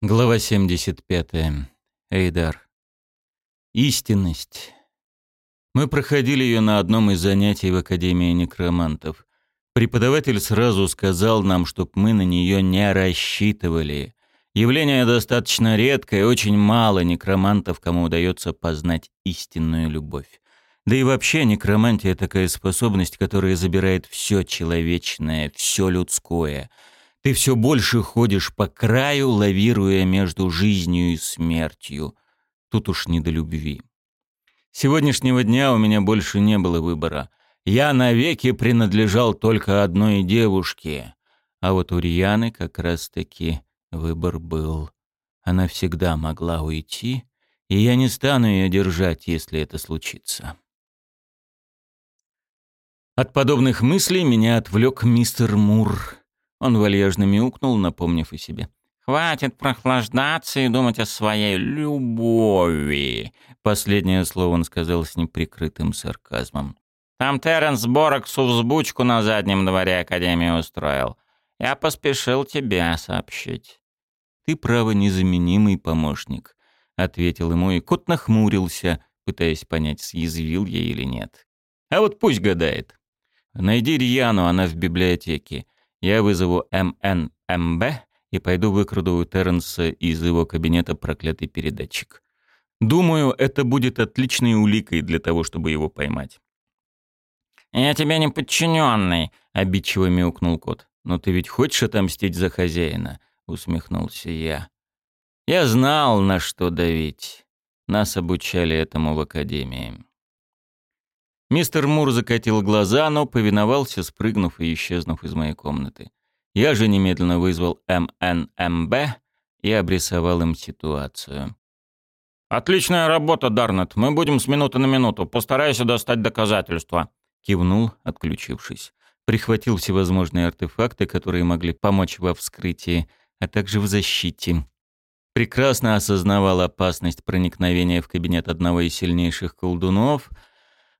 Глава 75. Эйдар. Истинность. Мы проходили ее на одном из занятий в Академии некромантов. Преподаватель сразу сказал нам, чтоб мы на нее не рассчитывали. Явление достаточно редкое, очень мало некромантов, кому удается познать истинную любовь. Да и вообще некромантия такая способность, которая забирает все человечное, все людское — ты все больше ходишь по краю, лавируя между жизнью и смертью. Тут уж не до любви. Сегодняшнего дня у меня больше не было выбора. Я навеки принадлежал только одной девушке. А вот у Рьяны как раз-таки выбор был. Она всегда могла уйти, и я не стану ее держать, если это случится. От подобных мыслей меня отвлек мистер Мур. Он вальяжно мяукнул, напомнив о себе. «Хватит прохлаждаться и думать о своей любови!» Последнее слово он сказал с неприкрытым сарказмом. «Там Терренс Бороксу взбучку на заднем дворе Академии устроил. Я поспешил тебя сообщить». «Ты, право, незаменимый помощник», — ответил ему, и кот нахмурился, пытаясь понять, съязвил ей или нет. «А вот пусть гадает. Найди Рьяну, она в библиотеке. Я вызову МНМБ и пойду выкраду у Терренса из его кабинета проклятый передатчик. Думаю, это будет отличной уликой для того, чтобы его поймать. «Я тебе не подчиненный», — обидчиво мяукнул кот. «Но ты ведь хочешь отомстить за хозяина?» — усмехнулся я. «Я знал, на что давить. Нас обучали этому в академии». Мистер Мур закатил глаза, но повиновался, спрыгнув и исчезнув из моей комнаты. Я же немедленно вызвал МНМБ и обрисовал им ситуацию. «Отличная работа, Дарнет. Мы будем с минуты на минуту. Постарайся достать доказательства», — кивнул, отключившись. Прихватил всевозможные артефакты, которые могли помочь во вскрытии, а также в защите. Прекрасно осознавал опасность проникновения в кабинет одного из сильнейших колдунов —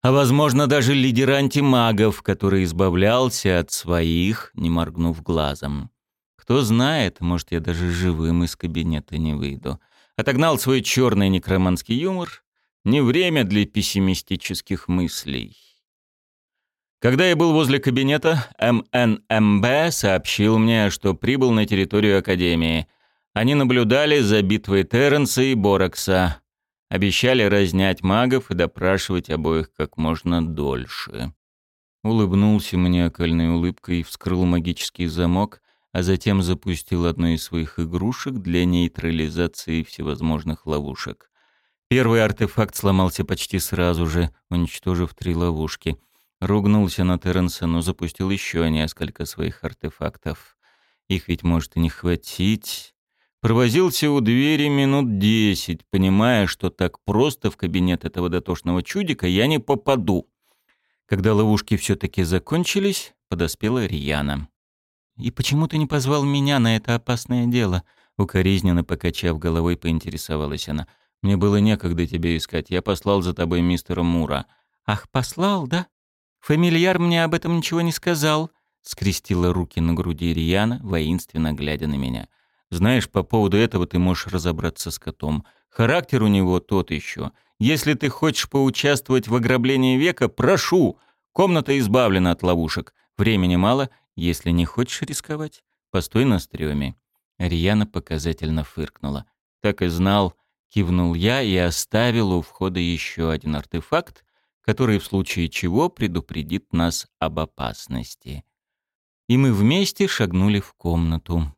а, возможно, даже лидер антимагов, который избавлялся от своих, не моргнув глазом. Кто знает, может, я даже живым из кабинета не выйду. Отогнал свой черный некроманский юмор. Не время для пессимистических мыслей. Когда я был возле кабинета, МНМБ сообщил мне, что прибыл на территорию Академии. Они наблюдали за битвой Терренса и Боракса. Обещали разнять магов и допрашивать обоих как можно дольше. Улыбнулся маниакальной улыбкой, вскрыл магический замок, а затем запустил одну из своих игрушек для нейтрализации всевозможных ловушек. Первый артефакт сломался почти сразу же, уничтожив три ловушки. Ругнулся на Терренса, но запустил еще несколько своих артефактов. Их ведь может и не хватить. Провозился у двери минут десять, понимая, что так просто в кабинет этого дотошного чудика я не попаду. Когда ловушки все-таки закончились, подоспела Рьяна. «И почему ты не позвал меня на это опасное дело?» Укоризненно покачав головой, поинтересовалась она. «Мне было некогда тебя искать. Я послал за тобой мистера Мура». «Ах, послал, да? Фамильяр мне об этом ничего не сказал», — скрестила руки на груди Рьяна, воинственно глядя на меня. Знаешь, по поводу этого ты можешь разобраться с котом. Характер у него тот еще. Если ты хочешь поучаствовать в ограблении века, прошу. Комната избавлена от ловушек. Времени мало. Если не хочешь рисковать, постой на стреме. Рьяна показательно фыркнула. Так и знал. Кивнул я и оставил у входа еще один артефакт, который в случае чего предупредит нас об опасности. И мы вместе шагнули в комнату.